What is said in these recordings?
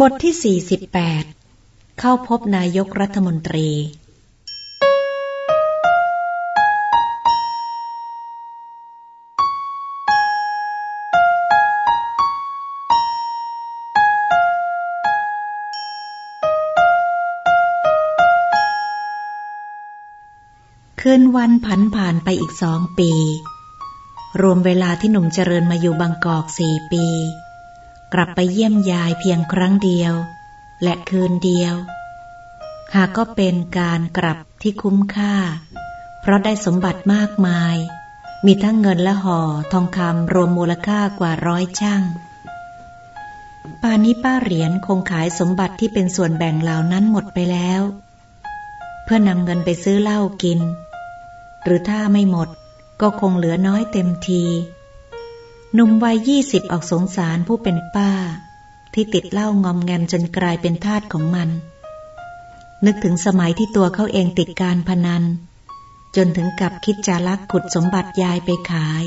บทที่ 48 เข้าพบนายกรัฐมนตรี คืนวันผันผ่านไปอีกสองปี รวมเวลาที่หนุ่มเจริญมาอยู่บางกอกสี่ปี กลับไปเยี่ยมยายเพียงครั้งเดียว และคืนเดียว หากก็เป็นการกลับที่คุ้มค่า เพราะได้สมบัติมากมาย มีทั้งเงินและห่อทองคำรวมมูลค่ากว่าร้อยช่างป่านี้ป้าเหรียญคงขายสมบัติที่เป็นส่วนแบ่งเหล่านั้นหมดไปแล้ว เพื่อนำเงินไปซื้อเหล้ากิน หรือถ้าไม่หมดก็คงเหลือน้อยเต็มที หนุ่มวัยยี่สิบออกสงสารผู้เป็นป้า ที่ติดเหล้างอมแงมจนกลายเป็นทาสของมัน นึกถึงสมัยที่ตัวเขาเองติดการพนัน จนถึงกับคิดจะลักขุดสมบัติยายไปขาย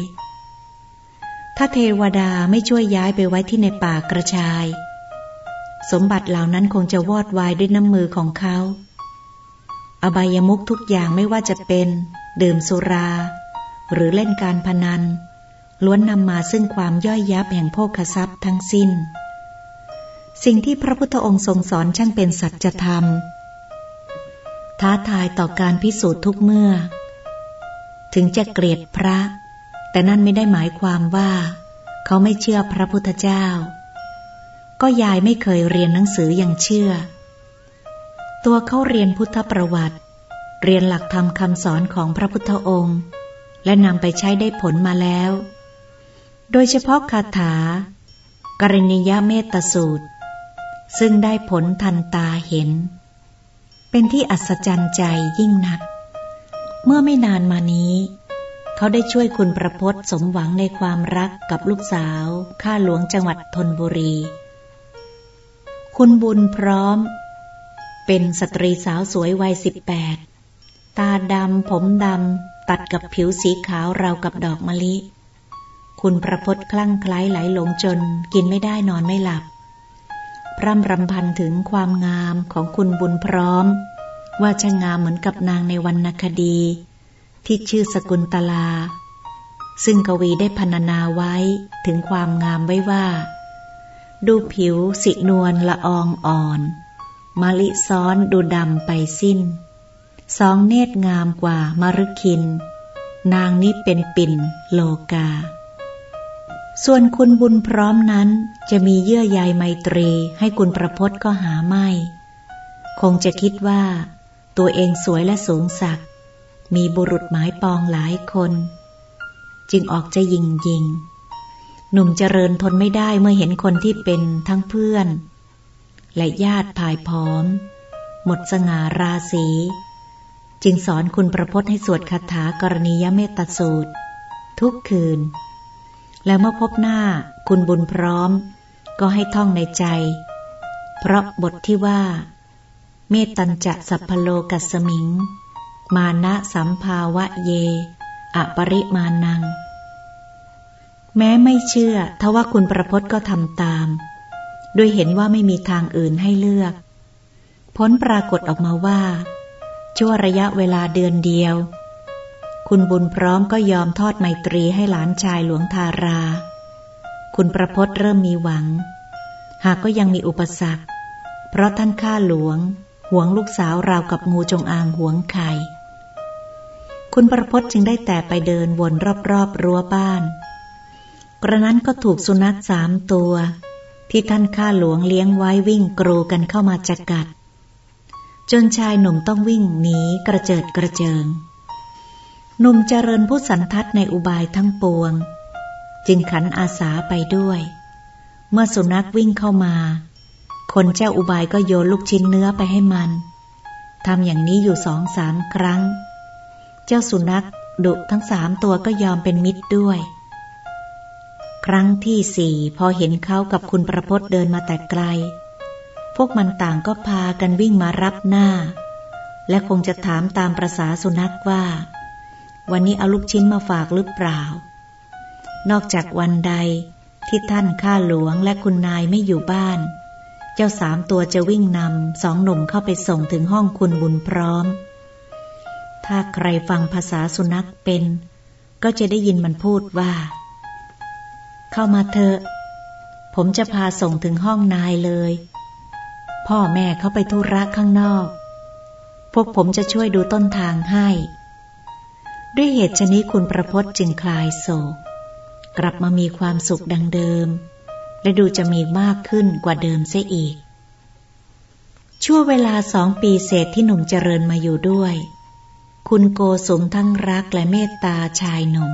ถ้าเทวดาไม่ช่วยย้ายไปไว้ที่ในป่ากระชาย สมบัติเหล่านั้นคงจะวอดวายด้วยน้ำมือของเขา อบายมุกทุกอย่างไม่ว่าจะเป็น ดื่มสุรา หรือเล่นการพนัน ล้วนนำมาซึ่งความย่อยยับแห่งโภคทรัพย์ทั้งสิ้น สิ่งที่พระพุทธองค์ทรงสอนช่างเป็นสัจธรรม ท้าทายต่อการพิสูจน์ทุกเมื่อ ถึงจะเกลียดพระ แต่นั่นไม่ได้หมายความว่า เขาไม่เชื่อพระพุทธเจ้า ก็ยายไม่เคยเรียนหนังสืออย่างเชื่อ ตัวเขาเรียนพุทธประวัติ เรียนหลักธรรมคำสอนของพระพุทธองค์และนำไปใช้ได้ผลมาแล้ว โดยเฉพาะคาถา กรณียเมตสูตร ซึ่งได้ผลทันตาเห็น เป็นที่อัศจรรย์ใจยิ่งนัก เมื่อไม่นานมานี้ เขาได้ช่วยคุณประพศสมหวังในความรักกับลูกสาว ข้าหลวงจังหวัดธนบุรี คุณบุญพร้อม เป็นสตรีสาวสวยวัยสิบแปดตาดำผมดำตัดกับผิวสีขาวราวกับดอกมะลิ คุณประพศคลั่งคล้ายไหลหลงจนกินไม่ได้นอนไม่หลับพร่ำรำพันถึงความงามของคุณบุญพร้อม ว่าช่างงามเหมือนกับนางในวรรณคดี ที่ชื่อสกุลตลา ซึ่งกวีได้พรรณนาไว้ถึงความงามไว้ว่า ดูผิวสินวลละอองอ่อนมาลิซ้อนดูดำไปสิ้น สองเนตรงามกว่ามรุคิน นางนี้เป็นปิ่นโลกา ส่วนคุณบุญพร้อมนั้น จะมีเยื่อใยไมตรีให้คุณประพศก็หาไม่ คงจะคิดว่า ตัวเองสวยและสูงสัก มีบุรุษหมายปองหลายคน จึงออกจะยิงยิง หนุ่มเจริญทนไม่ได้เมื่อเห็นคนที่เป็นทั้งเพื่อน และญาติภายพร้อม หมดสง่าราศีจึงสอนคุณประพศให้สวดคาถากรณียเมตสูตร ทุกคืน แล้วเมื่อพบหน้าคุณบุญพร้อม ก็ให้ท่องในใจ เพราะบทที่ว่า เมตัญจะสัพพโลกัสมิง มานะสัมภาวะเย อปริมานัง แม้ไม่เชื่อทว่าคุณประพจน์ก็ทำตาม ด้วยเห็นว่าไม่มีทางอื่นให้เลือกผลปรากฏออกมาว่า ชั่วระยะเวลาเดือนเดียว คุณบุญพร้อมก็ยอมทอดไมตรีให้หลานชายหลวงทารา คุณประพศเริ่มมีหวัง หากก็ยังมีอุปสรรค เพราะท่านข้าหลวงหวงลูกสาวราวกับงูจงอางหวงไข่คุณประพศจึงได้แต่ไปเดินวนรอบๆรั้วบ้าน กระนั้นก็ถูกสุนัขสามตัว ที่ท่านข้าหลวงเลี้ยงไว้วิ่งกรูกันเข้ามาจักัด จนชายหนุ่มต้องวิ่งหนีกระเจิดกระเจิง หนุ่มเจริญผู้สันทัดในอุบายทั้งปวง จึงขันอาสาไปด้วย เมื่อสุนัขวิ่งเข้ามา คนเจ้าอุบายก็โยนลูกชิ้นเนื้อไปให้มันทำอย่างนี้อยู่สองสามครั้ง เจ้าสุนัขดุทั้งสามตัวก็ยอมเป็นมิตรด้วย ครั้งที่สี่พอเห็นเขากับคุณประพศเดินมาแต่ไกล พวกมันต่างก็พากันวิ่งมารับหน้า และคงจะถามตามประษาสุนัขว่า วันนี้เอาลูกชิ้นมาฝากหรือเปล่า นอกจากวันใดที่ท่านข้าหลวงและคุณนายไม่อยู่บ้าน เจ้าสามตัวจะวิ่งนำสองหนุ่มเข้าไปส่งถึงห้องคุณบุญพร้อม ถ้าใครฟังภาษาสุนัขเป็น ก็จะได้ยินมันพูดว่า เข้ามาเถอะ ผมจะพาส่งถึงห้องนายเลย พ่อแม่เขาไปธุระข้างนอก พวกผมจะช่วยดูต้นทางให้ ด้วยเหตุชนี้คุณประพศจึงคลายโศก กลับมามีความสุขดังเดิม และดูจะมีมากขึ้นกว่าเดิมเสียอีก ชั่วเวลาสองปีเศษที่หนุ่มเจริญมาอยู่ด้วย คุณโกสมทั้งรักและเมตตาชายหนุ่ม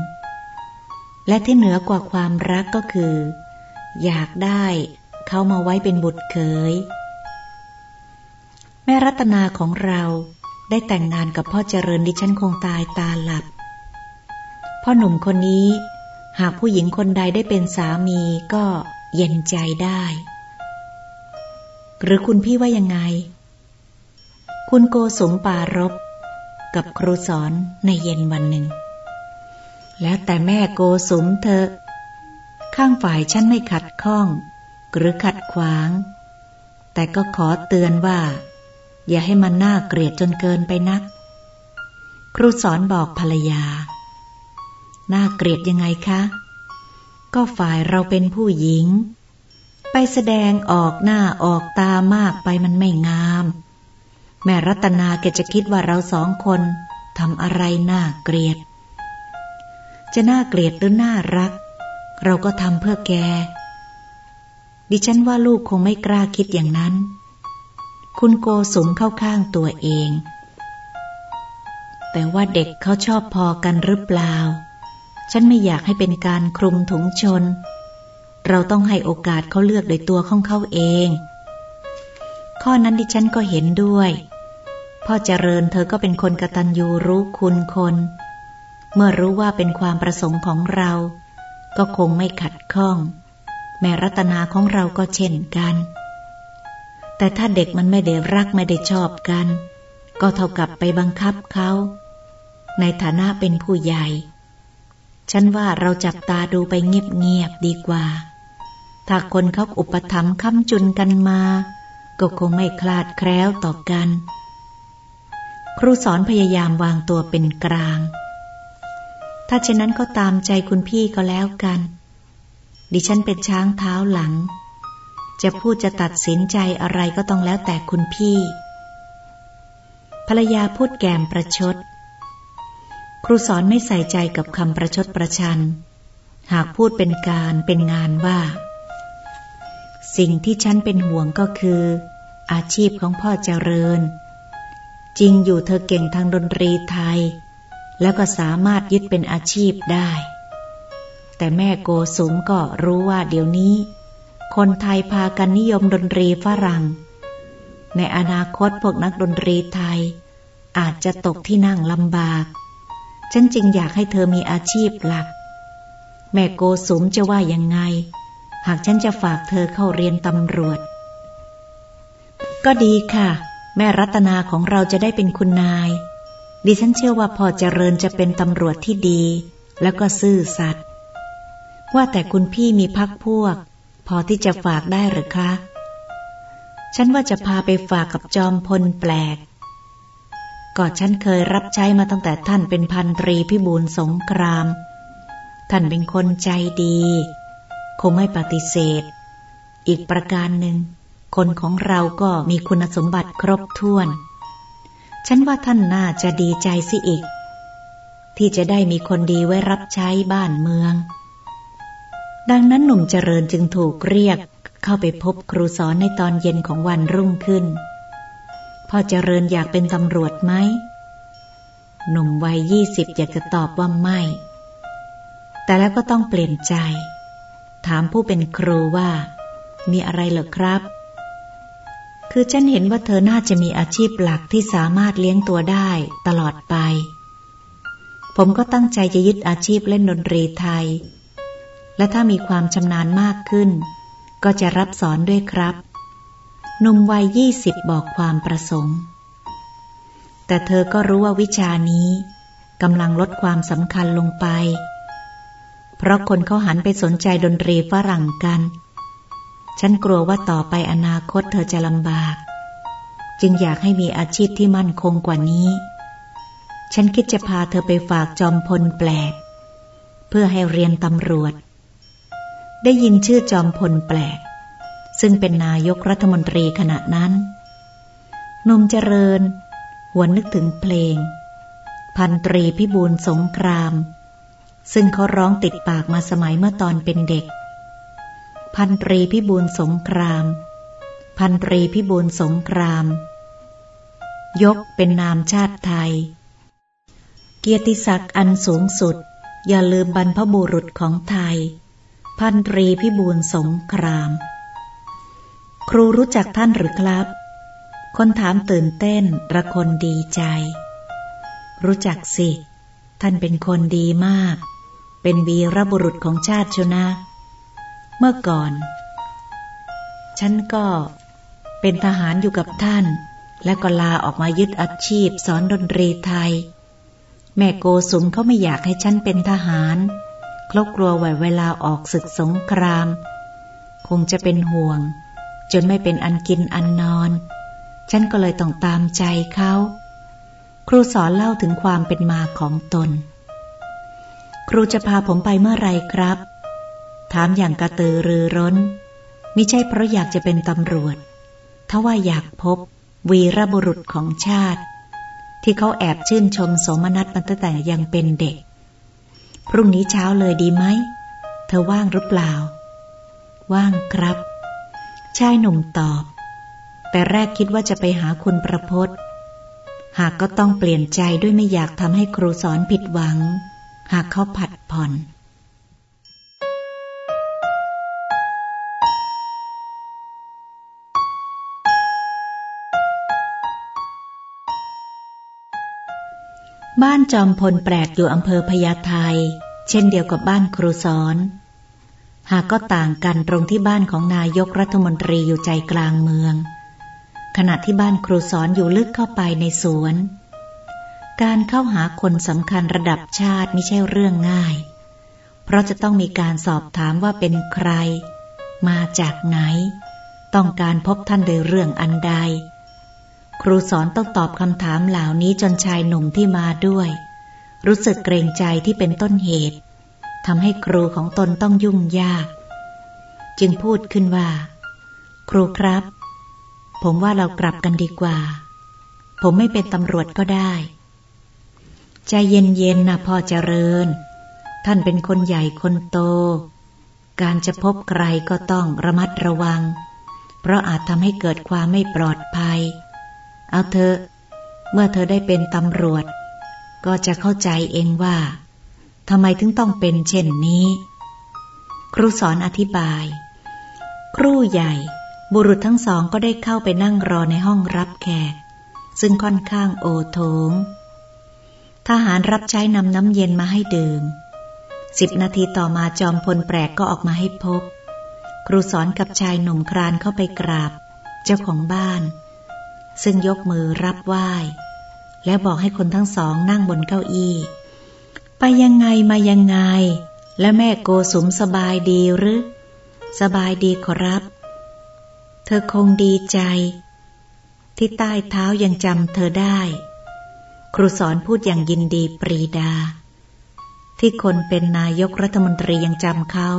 และที่เหนือกว่าความรักก็คือ อยากได้เขามาไว้เป็นบุตรเขยแม่รัตนาของเรา ได้แต่งงานกับพ่อเจริญดิฉันคงตายตาหลับ พ่อหนุ่มคนนี้ หากผู้หญิงคนใดได้เป็นสามีก็เย็นใจได้ หรือคุณพี่ว่ายังไง คุณโกสมปารบกับครูสอนในเย็นวันหนึ่ง แล้วแต่แม่โกสมเธอ ข้างฝ่ายฉันไม่ขัดข้อง หรือขัดขวาง แต่ก็ขอเตือนว่า อย่าให้มันน่าเกลียดจนเกินไปนัก ครูสอนบอกภรรยา น่าเกลียดยังไงคะ ก็ฝ่ายเราเป็นผู้หญิง ไปแสดงออกหน้าออกตามากไปมันไม่งาม แม่รัตนาแกจะคิดว่าเราสองคนทำอะไรน่าเกลียด จะน่าเกลียดหรือน่ารัก เราก็ทำเพื่อแก ดิฉันว่าลูกคงไม่กล้าคิดอย่างนั้น คุณโกสมเข้าข้างตัวเอง แต่ว่าเด็กเขาชอบพอกันหรือเปล่า ฉันไม่อยากให้เป็นการคลุมถุงชน เราต้องให้โอกาสเขาเลือกโดยตัวของเขาเอง ข้อนั้นดิฉันก็เห็นด้วย พ่อเจริญเธอก็เป็นคนกตัญญูรู้คุณคน เมื่อรู้ว่าเป็นความประสงค์ของเรา ก็คงไม่ขัดข้อง แม่รัตนาของเราก็เช่นกัน แต่ถ้าเด็กมันไม่ได้รักไม่ได้ชอบกัน ก็เท่ากับไปบังคับเขา ในฐานะเป็นผู้ใหญ่ ฉันว่าเราจับตาดูไปเงียบๆดีกว่า ถ้าคนเขาอุปถัมภ์ค้ำจุนกันมา ก็คงไม่คลาดแคล้วต่อกัน ครูสอนพยายามวางตัวเป็นกลาง ถ้าเช่นนั้นก็ตามใจคุณพี่ก็แล้วกัน ดิฉันเป็นช้างเท้าหลัง จะพูดจะตัดสินใจอะไรก็ต้องแล้วแต่คุณพี่ ภรรยาพูดแกมประชด ครูสอนไม่ใส่ใจกับคำประชดประชัน หากพูดเป็นการเป็นงานว่า สิ่งที่ฉันเป็นห่วงก็คือ อาชีพของพ่อเจริญ จริงอยู่เธอเก่งทางดนตรีไทย แล้วก็สามารถยึดเป็นอาชีพได้ แต่แม่โกสุมก็รู้ว่าเดี๋ยวนี้ คนไทยพากันนิยมดนตรีฝรั่ง ในอนาคตพวกนักดนตรีไทย อาจจะตกที่นั่งลำบาก ฉันจึงอยากให้เธอมีอาชีพหลัก แม่โกสุมจะว่ายังไง หากฉันจะฝากเธอเข้าเรียนตำรวจ ก็ดีค่ะ แม่รัตนาของเราจะได้เป็นคุณนาย ดิฉันเชื่อว่าพอเจริญจะเป็นตำรวจที่ดี แล้วก็ซื่อสัตย์ว่าแต่คุณพี่มีพักพวก พอที่จะฝากได้หรือคะ ฉันว่าจะพาไปฝากกับจอมพลแปลก ก็ฉันเคยรับใช้มาตั้งแต่ท่านเป็นพันตรีพิบูลสงคราม ท่านเป็นคนใจดี คงไม่ปฏิเสธ อีกประการหนึ่ง คนของเราก็มีคุณสมบัติครบถ้วน ฉันว่าท่านน่าจะดีใจสิอีก ที่จะได้มีคนดีไว้รับใช้บ้านเมือง ดังนั้นหนุ่มเจริญจึงถูกเรียกเข้าไปพบครูสอนในตอนเย็นของวันรุ่งขึ้น พ่อเจริญอยากเป็นตำรวจไหม หนุ่มวัยยี่สิบอยากจะตอบว่าไม่ แต่แล้วก็ต้องเปลี่ยนใจ ถามผู้เป็นครูว่า มีอะไรเหรอครับ คือฉันเห็นว่าเธอน่าจะมีอาชีพหลักที่สามารถเลี้ยงตัวได้ตลอดไป ผมก็ตั้งใจจะยึดอาชีพเล่นดนตรีไทย และถ้ามีความชำนาญมากขึ้น ก็จะรับสอนด้วยครับหนุ่มวัยยี่สิบบอกความประสงค์ แต่เธอก็รู้ว่าวิชานี้กำลังลดความสำคัญลงไป เพราะคนเขาหันไปสนใจดนตรีฝรั่งกัน ฉันกลัวว่าต่อไปอนาคตเธอจะลำบาก จึงอยากให้มีอาชีพที่มั่นคงกว่านี้ ฉันคิดจะพาเธอไปฝากจอมพลแปลก เพื่อให้เรียนตำรวจ ได้ยินชื่อจอมพลแปลก ซึ่งเป็นนายกรัฐมนตรีขณะนั้นนมเจริญ หวนนึกถึงเพลง พันตรีพิบูลสงคราม ซึ่งเขาร้องติดปากมาสมัยเมื่อตอนเป็นเด็ก พันตรีพิบูลสงคราม พันตรีพิบูลสงคราม ยกเป็นนามชาติไทย เกียรติศักดิ์อันสูงสุด อย่าลืมบรรพบุรุษของไทย พันตรีพิบูลสงคราม ครูรู้จักท่านหรือครับ คนถามตื่นเต้นระคนดีใจ รู้จักสิ ท่านเป็นคนดีมาก เป็นวีรบุรุษของชาติชนะ เมื่อก่อน ฉันก็เป็นทหารอยู่กับท่าน และก็ลาออกมายึดอาชีพสอนดนตรีไทย แม่โกสุมเขาไม่อยากให้ฉันเป็นทหาร คลกลัวไหวเวลาออกศึกสงคราม คงจะเป็นห่วง จนไม่เป็นอันกินอันนอน ฉันก็เลยต้องตามใจเขา ครูสอนเล่าถึงความเป็นมาของตน ครูจะพาผมไปเมื่อไรครับ ถามอย่างกระตือรือร้นไม่ใช่เพราะอยากจะเป็นตำรวจถ้าว่าอยากพบวีรบุรุษของชาติ ที่เขาแอบชื่นชมสมนัตมาตั้งแต่ยังเป็นเด็ก พรุ่งนี้เช้าเลยดีไหม เธอว่างหรือเปล่า ว่างครับ ชายหนุ่มตอบ แต่แรกคิดว่าจะไปหาคุณประพศหากก็ต้องเปลี่ยนใจด้วยไม่อยากทำให้ครูสอนผิดหวัง หากเขาผัดผ่อน บ้านจอมพลแปลกอยู่อำเภอพญาไทเช่นเดียวกับบ้านครูสอน หากก็ต่างกันตรงที่บ้านของนายกรัฐมนตรีอยู่ใจกลางเมือง ขณะที่บ้านครูสอนอยู่ลึกเข้าไปในสวน การเข้าหาคนสำคัญระดับชาติไม่ใช่เรื่องง่าย เพราะจะต้องมีการสอบถามว่าเป็นใคร มาจากไหน ต้องการพบท่านโดยเรื่องอันใด ครูสอนต้องตอบคำถามเหล่านี้จนชายหนุ่มที่มาด้วย รู้สึกเกรงใจที่เป็นต้นเหตุทำให้ครูของตนต้องยุ่งยาก จึงพูดขึ้นว่า ครูครับ ผมว่าเรากลับกันดีกว่า ผมไม่เป็นตำรวจก็ได้ ใจเย็นๆนะพ่อเจริญ ท่านเป็นคนใหญ่คนโต การจะพบใครก็ต้องระมัดระวัง เพราะอาจทำให้เกิดความไม่ปลอดภัย เอาเถอเมื่อเธอได้เป็นตำรวจ ก็จะเข้าใจเองว่าทำไมถึงต้องเป็นเช่นนี้ ครูสอนอธิบาย ครูใหญ่ บุรุษทั้งสองก็ได้เข้าไปนั่งรอในห้องรับแขก ซึ่งค่อนข้างโอโถง ทหารรับใช้นำน้ำเย็นมาให้ดื่มสิบนาทีต่อมาจอมพลแปลกก็ออกมาให้พบ ครูสอนกับชายหนุ่มครานเข้าไปกราบ เจ้าของบ้าน ซึ่งยกมือรับไหว้ แล้วบอกให้คนทั้งสองนั่งบนเก้าอี้ ไปยังไงมายังไง และแม่โกสุมสบายดีหรือ สบายดีขอรับ เธอคงดีใจ ที่ใต้เท้ายังจำเธอได้ ครูสอนพูดอย่างยินดีปรีดา ที่คนเป็นนายกรัฐมนตรียังจำเขา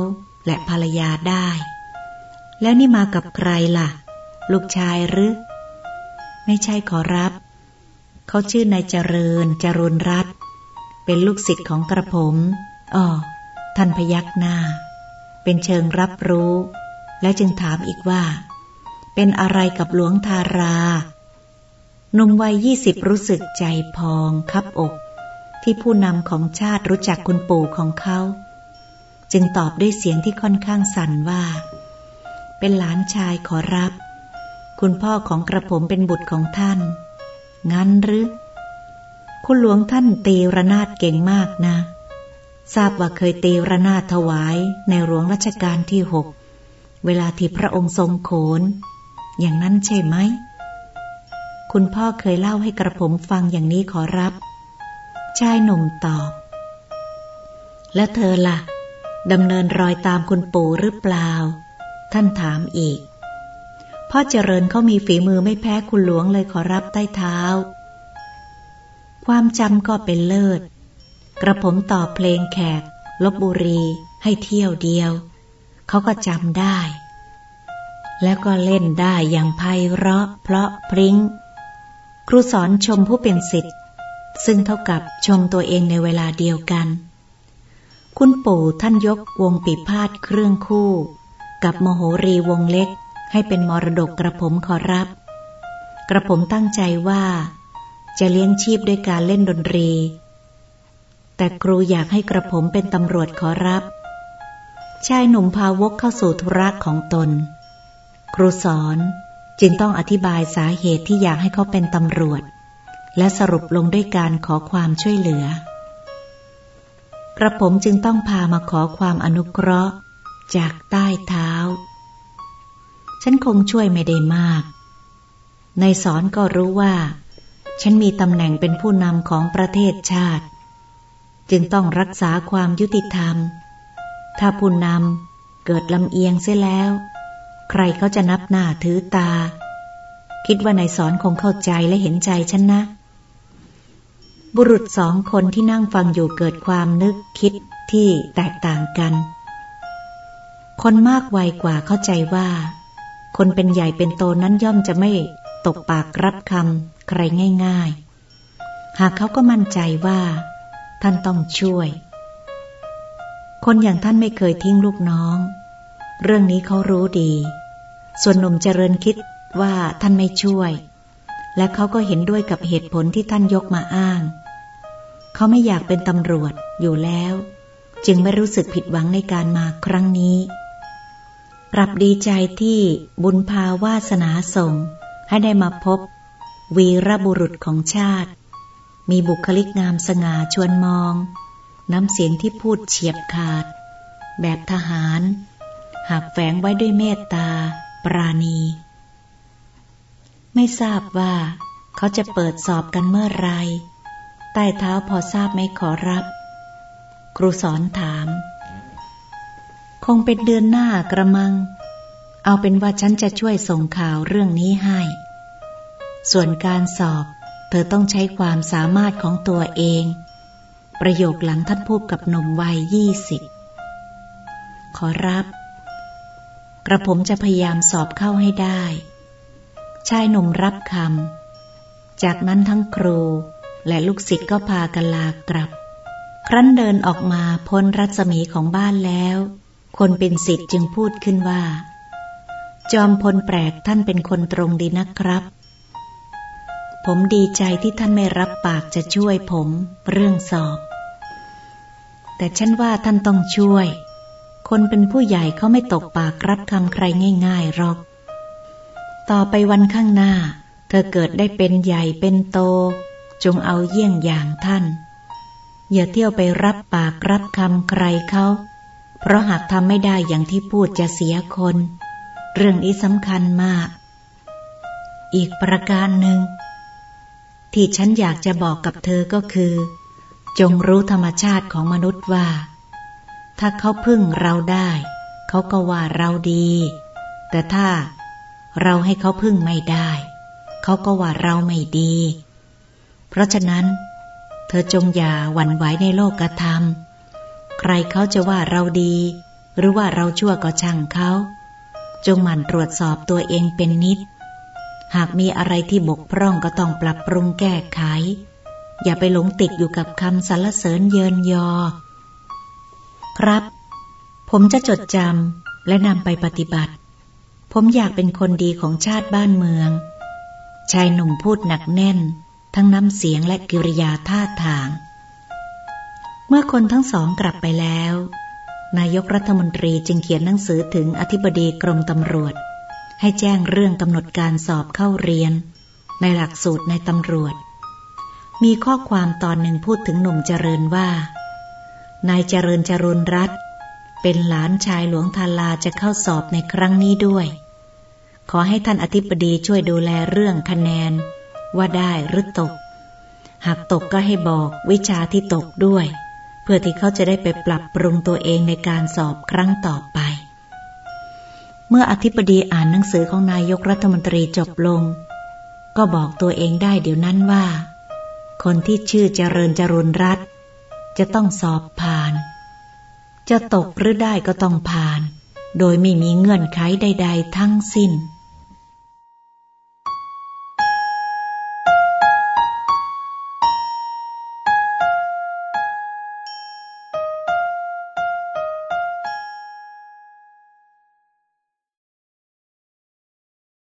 และภรรยาได้ แล้วนี่มากับใครล่ะ ลูกชายหรือ ไม่ใช่ขอรับ เขาชื่อนายเจริญจรุนรัตเป็นลูกศิษย์ของกระผมอ๋อท่านพยักหน้า เป็นเชิงรับรู้ และจึงถามอีกว่า เป็นอะไรกับหลวงทาราหนุ่มวัยยี่สิบรู้สึกใจพองคับอกที่ผู้นำของชาติรู้จักคุณปู่ของเขา จึงตอบด้วยเสียงที่ค่อนข้างสั่นว่า เป็นหลานชายขอรับ คุณพ่อของกระผมเป็นบุตรของท่าน งั้นหรือ คุณหลวงท่านตีระนาดเก่งมากนะ ทราบว่าเคยตีระนาดถวายในหลวงรัชกาลที่หก เวลาที่พระองค์ทรงโขน อย่างนั้นใช่ไหม คุณพ่อเคยเล่าให้กระผมฟังอย่างนี้ขอรับ ชายหนุ่มตอบ แล้วเธอละ่ะดำเนินรอยตามคุณปู่หรือเปล่า ท่านถามอีก พ่อเจริญเขามีฝีมือไม่แพ้คุณหลวงเลยขอรับใต้เท้า ความจำก็เป็นเลิศ กระผมตอบเพลงแขก ลบบุรีให้เที่ยวเดียว เขาก็จำได้ แล้วก็เล่นได้อย่างไพเราะ เพราะพริง้ง ครูสอนชมผู้เป็นสิทธิ์ ซึ่งเท่ากับชมตัวเองในเวลาเดียวกัน คุณปู่ท่านยกวงปีพาดเครื่องคู่ กับมโหรีวงเล็ก ให้เป็นมรดกกระผมขอรับ กระผมตั้งใจว่า จะเลี้ยงชีพด้วยการเล่นดนตรี แต่ครูอยากให้กระผมเป็นตำรวจขอรับ ชายหนุ่มพาวกเข้าสู่ธุระของตน ครูสอนจึงต้องอธิบายสาเหตุที่อยากให้เขาเป็นตำรวจ และสรุปลงด้วยการขอความช่วยเหลือ กระผมจึงต้องพามาขอความอนุเคราะห์ จากใต้เท้า ฉันคงช่วยไม่ได้มาก ในสอนก็รู้ว่า ฉันมีตำแหน่งเป็นผู้นำของประเทศชาติ จึงต้องรักษาความยุติธรรม ถ้าผู้นำเกิดลำเอียงเสียแล้ว ใครเขาจะนับหน้าถือตา คิดว่านายสอนคงเข้าใจและเห็นใจฉันนะ บุรุษสองคนที่นั่งฟังอยู่เกิดความนึกคิดที่แตกต่างกัน คนมากวัยกว่าเข้าใจว่า คนเป็นใหญ่เป็นโตนั้นย่อมจะไม่ตกปากรับคำใครง่าย ๆ หากเขาก็มั่นใจว่า ท่านต้องช่วย คนอย่างท่านไม่เคยทิ้งลูกน้อง เรื่องนี้เขารู้ดี ส่วนหนุ่มเจริญคิดว่าท่านไม่ช่วย และเขาก็เห็นด้วยกับเหตุผลที่ท่านยกมาอ้าง เขาไม่อยากเป็นตำรวจอยู่แล้ว จึงไม่รู้สึกผิดหวังในการมาครั้งนี้ กลับดีใจที่บุญพาวาสนาส่ง ให้ได้มาพบ วีรบุรุษของชาติ มีบุคลิกงามสง่าชวนมอง น้ำเสียงที่พูดเฉียบขาด แบบทหาร หากแฝงไว้ด้วยเมตตา ปราณี ไม่ทราบว่า เขาจะเปิดสอบกันเมื่อไร ใต้เท้าพอทราบไม่ขอรับ ครูสอนถาม งเป็นเดือนหน้ากระมัง เอาเป็นว่าฉันจะช่วยส่งข่าวเรื่องนี้ให้ ส่วนการสอบ เธอต้องใช้ความสามารถของตัวเอง ประโยคหลังท่านพูดกับหนุ่มวัยยี่สิบขอรับ กระผมจะพยายามสอบเข้าให้ได้ ชายหนุ่มรับคำ จากนั้นทั้งครูและลูกศิษย์ก็พากันลากลับ ครั้นเดินออกมาพ้นรัศมีของบ้านแล้ว คนเป็นศิษย์จึงพูดขึ้นว่า จอมพลแปลกท่านเป็นคนตรงดีนะครับ ผมดีใจที่ท่านไม่รับปากจะช่วยผมเรื่องสอบ แต่ฉันว่าท่านต้องช่วย คนเป็นผู้ใหญ่เขาไม่ตกปากรับคำใครง่ายๆหรอก ต่อไปวันข้างหน้า เธอเกิดได้เป็นใหญ่เป็นโต จงเอาเยี่ยงอย่างท่าน อย่าเที่ยวไปรับปากรับคำใครเขา เพราะหากทำไม่ได้อย่างที่พูดจะเสียคน เรื่องนี้สำคัญมาก อีกประการหนึ่ง ที่ฉันอยากจะบอกกับเธอก็คือ จงรู้ธรรมชาติของมนุษย์ว่า ถ้าเขาพึ่งเราได้ เขาก็ว่าเราดี แต่ถ้าเราให้เขาพึ่งไม่ได้ เขาก็ว่าเราไม่ดี เพราะฉะนั้น เธอจงอย่าหวั่นไหวในโลกกระทำ ใครเขาจะว่าเราดี หรือว่าเราชั่วก็ช่างเขา จงหมั่นตรวจสอบตัวเองเป็นนิด หากมีอะไรที่บกพร่องก็ต้องปรับปรุงแก้ไข อย่าไปหลงติดอยู่กับคำสรรเสริญเยินยอ ครับ ผมจะจดจำและนำไปปฏิบัติ ผมอยากเป็นคนดีของชาติบ้านเมือง ชายหนุ่มพูดหนักแน่น ทั้งน้ำเสียงและกิริยาท่าทาง เมื่อคนทั้งสองกลับไปแล้ว นายกรัฐมนตรีจึงเขียนหนังสือถึงอธิบดีกรมตำรวจ ให้แจ้งเรื่องกำหนดการสอบเข้าเรียน ในหลักสูตรในตำรวจ มีข้อความตอนหนึ่งพูดถึงหนุ่มเจริญว่า นายเจริญจรุนรัตเป็นหลานชายหลวงทาลาจะเข้าสอบในครั้งนี้ด้วย ขอให้ท่านอธิบดีช่วยดูแลเรื่องคะแนน ว่าได้หรือตก หากตกก็ให้บอกวิชาที่ตกด้วย พื่อที่เขาจะได้ไปปรับปรุงตัวเองในการสอบครั้งต่อไป เมื่ออธิบดีอ่านหนังสือของนายกรัฐมนตรีจบลง ก็บอกตัวเองได้เดี๋ยวนั้นว่า คนที่ชื่อเจริญจรุนรัตจะต้องสอบผ่าน จะตกหรือได้ก็ต้องผ่าน โดยไม่มีเงื่อนไขใด ๆ ทั้งสิ้น